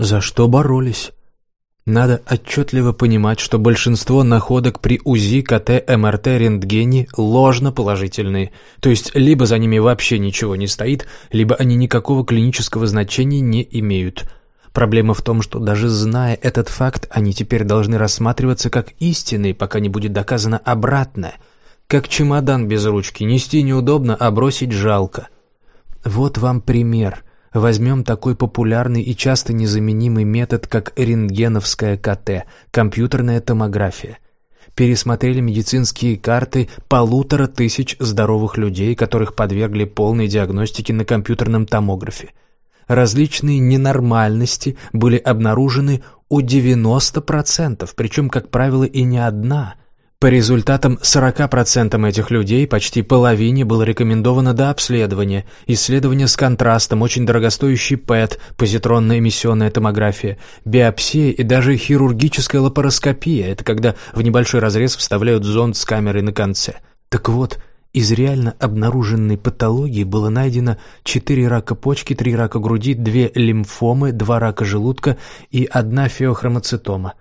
За что боролись? Надо отчетливо понимать, что большинство находок при УЗИ, КТ, МРТ, рентгене ложно положительные, то есть либо за ними вообще ничего не стоит, либо они никакого клинического значения не имеют. Проблема в том, что даже зная этот факт, они теперь должны рассматриваться как истинные, пока не будет доказано обратное. Как чемодан без ручки, нести неудобно, а бросить жалко. Вот вам пример – Возьмем такой популярный и часто незаменимый метод, как рентгеновская КТ, компьютерная томография. Пересмотрели медицинские карты полутора тысяч здоровых людей, которых подвергли полной диагностике на компьютерном томографе. Различные ненормальности были обнаружены у 90%, причем, как правило, и не одна – по результатам 40% этих людей почти половине было рекомендовано до обследования, исследование с контрастом, очень дорогостоящий ПЭТ, позитронная эмиссионная томография, биопсия и даже хирургическая лапароскопия – это когда в небольшой разрез вставляют зонд с камерой на конце. Так вот, из реально обнаруженной патологии было найдено 4 рака почки, 3 рака груди, 2 лимфомы, 2 рака желудка и 1 феохромоцитома.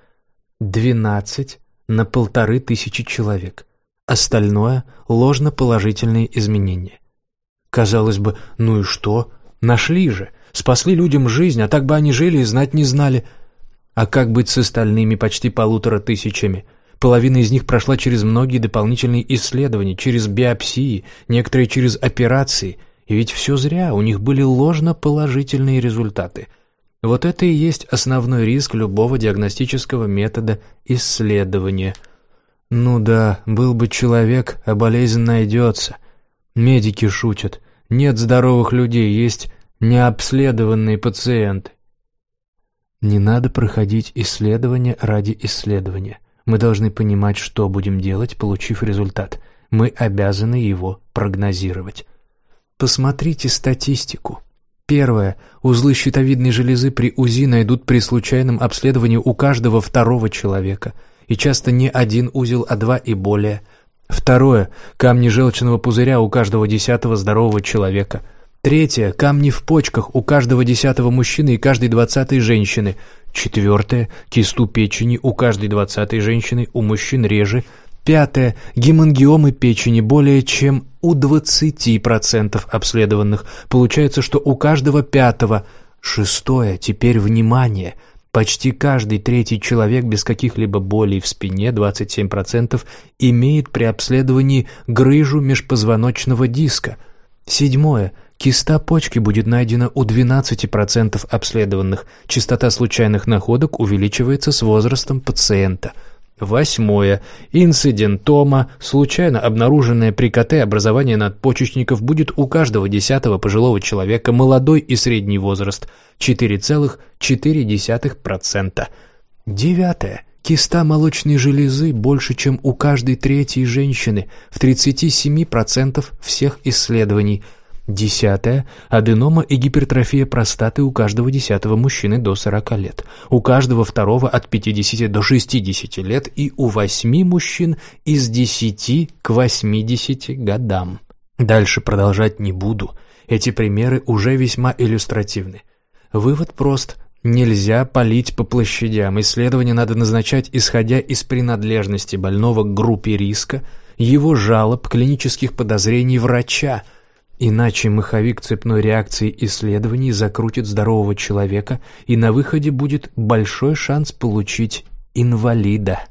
12 на полторы тысячи человек. Остальное – ложноположительные изменения. Казалось бы, ну и что? Нашли же, спасли людям жизнь, а так бы они жили и знать не знали. А как быть с остальными почти полутора тысячами? Половина из них прошла через многие дополнительные исследования, через биопсии, некоторые через операции. И ведь все зря, у них были ложноположительные результаты – вот это и есть основной риск любого диагностического метода исследования. Ну да, был бы человек, а болезнь найдется. Медики шутят. Нет здоровых людей, есть необследованные пациенты. Не надо проходить исследование ради исследования. Мы должны понимать, что будем делать, получив результат. Мы обязаны его прогнозировать. Посмотрите статистику. Первое. Узлы щитовидной железы при УЗИ найдут при случайном обследовании у каждого второго человека. И часто не один узел, а два и более. Второе. Камни желчного пузыря у каждого десятого здорового человека. Третье. Камни в почках у каждого десятого мужчины и каждой двадцатой женщины. Четвертое. Кисту печени у каждой двадцатой женщины, у мужчин реже – Пятое. Гемангиомы печени более чем у 20% обследованных. Получается, что у каждого пятого. Шестое. Теперь внимание. Почти каждый третий человек без каких-либо болей в спине, 27%, имеет при обследовании грыжу межпозвоночного диска. Седьмое. Киста почки будет найдена у 12% обследованных. Частота случайных находок увеличивается с возрастом пациента – Восьмое. Инцидентома, случайно обнаруженное при КТ образование надпочечников, будет у каждого десятого пожилого человека молодой и средний возраст 4,4%. Девятое. Киста молочной железы больше, чем у каждой третьей женщины в 37% всех исследований – Десятое. Аденома и гипертрофия простаты у каждого десятого мужчины до 40 лет, у каждого второго от 50 до 60 лет и у восьми мужчин из 10 к 80 годам. Дальше продолжать не буду. Эти примеры уже весьма иллюстративны. Вывод прост. Нельзя палить по площадям. Исследования надо назначать, исходя из принадлежности больного к группе риска, его жалоб, клинических подозрений врача – Иначе маховик цепной реакции исследований закрутит здорового человека, и на выходе будет большой шанс получить инвалида.